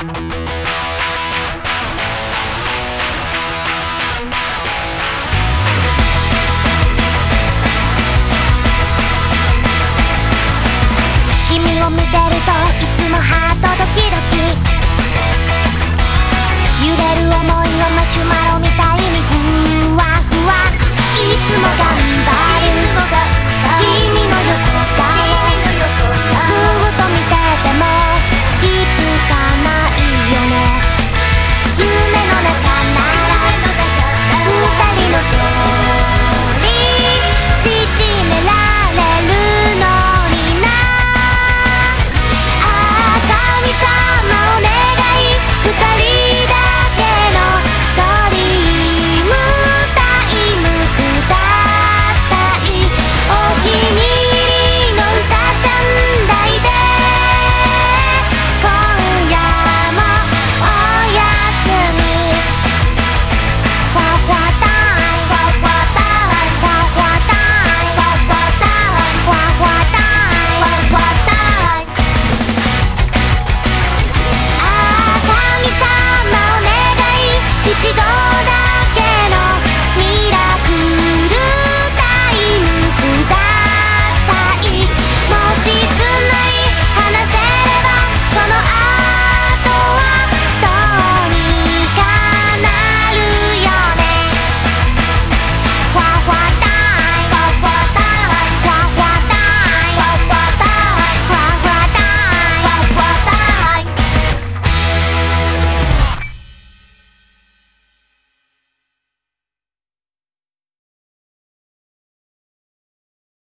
君を見てるといつもハートドキドキ。揺れる想いはマシュマロみたい